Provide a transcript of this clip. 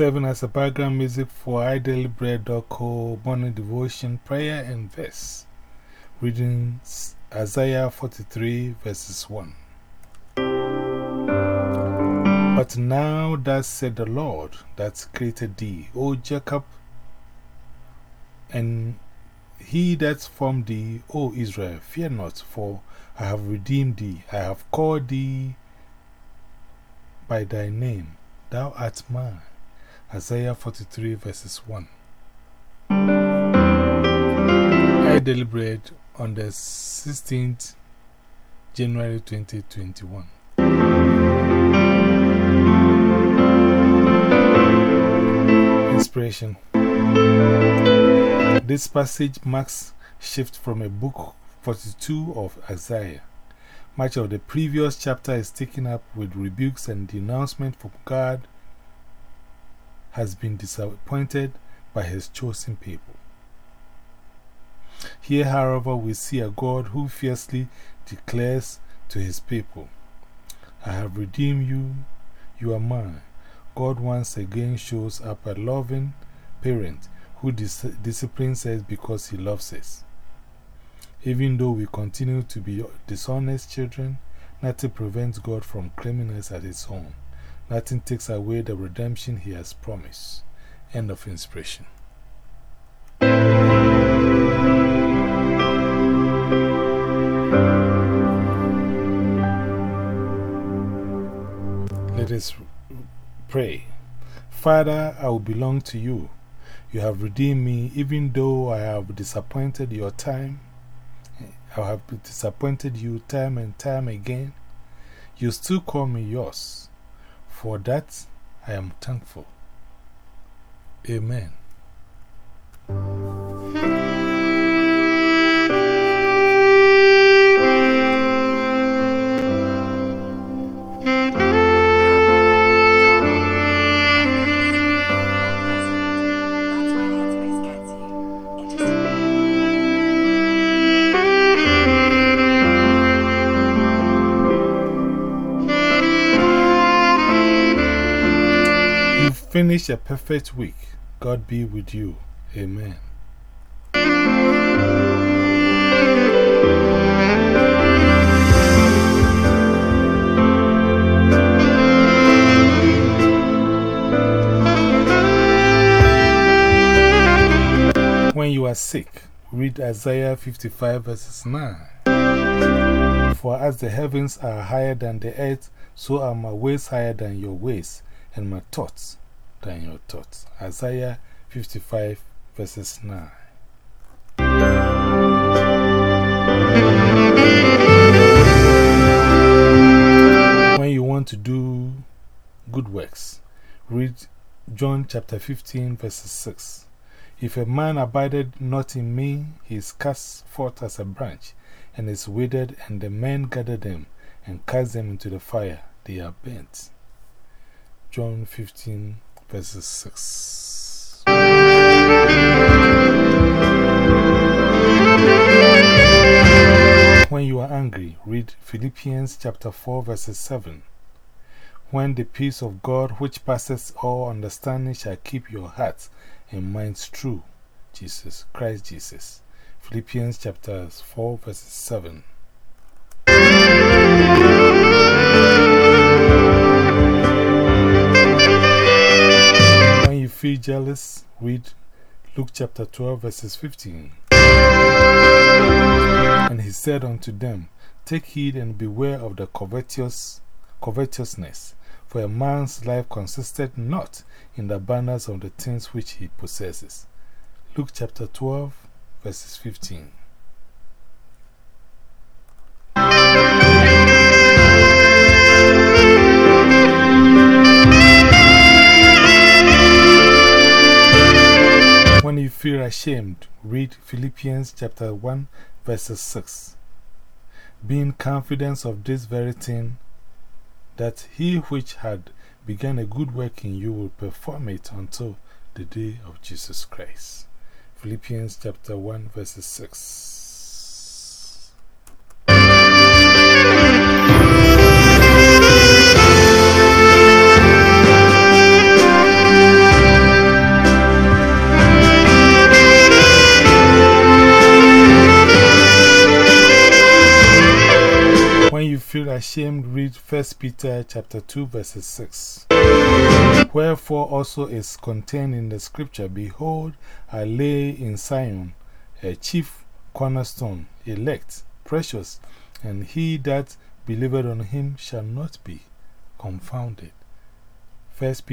serving as a background music for idailybread.co morning devotion, prayer, and verse. Reading Isaiah 43, verses 1. But now, thus said the Lord that created thee, O Jacob, and he that formed thee, O Israel, fear not, for I have redeemed thee. I have called thee by thy name. Thou art mine. Isaiah 43, verses 1. I deliberate on the 16th January 2021. Inspiration This passage marks shift from a book 42 of Isaiah. Much of the previous chapter is taken up with rebukes and denouncement from God has been disappointed by his chosen people. Here, however, we see a God who fiercely declares to his people, I have redeemed you, you are mine. God once again shows up a loving parent who dis disciplines us because he loves us. Even though we continue to be dishonest children, nothing prevents God from claiming us as his own. Nothing takes away the redemption he has promised. End of inspiration. Let us pray. Father, I will belong to you. You have redeemed me, even though I have disappointed your time. I have disappointed you time and time again. You still call me yours. For that, I am thankful. Amen. Finish a perfect week. God be with you. Amen. When you are sick, read Isaiah 55 verses 9. For as the heavens are higher than the earth, so are my ways higher than your ways, and my thoughts than your thoughts. Isaiah 55 verses 9. When you want to do good works, read John chapter 15 verses 6. If a man abided not in me, he is cast forth as a branch, and is withered, and the men gather them and cast them into the fire. They are burnt. John 15 verses 6. When you are angry, read Philippians chapter 4, verses 7. When the peace of God, which passes all understanding, shall keep your hearts and minds true, Jesus, Christ Jesus. Philippians chapter 4, verses 7. Feel jealous, read Luke chapter 12, verses 15. And he said unto them, Take heed and beware of the covetous, covetousness, for a man's life consisted not in the abundance of the things which he possesses. Luke chapter 12, verses 15. Ashamed, read Philippians chapter 1, verses 6. Being confident of this very thing, that he which had begun a good work in you will perform it until the day of Jesus Christ. Philippians chapter 1, verses 6. Ashamed, read 1 Peter chapter 2, verses 6. Wherefore also is contained in the scripture Behold, I lay in Zion a chief cornerstone, elect, precious, and he that believeth on him shall not be confounded. 1 Peter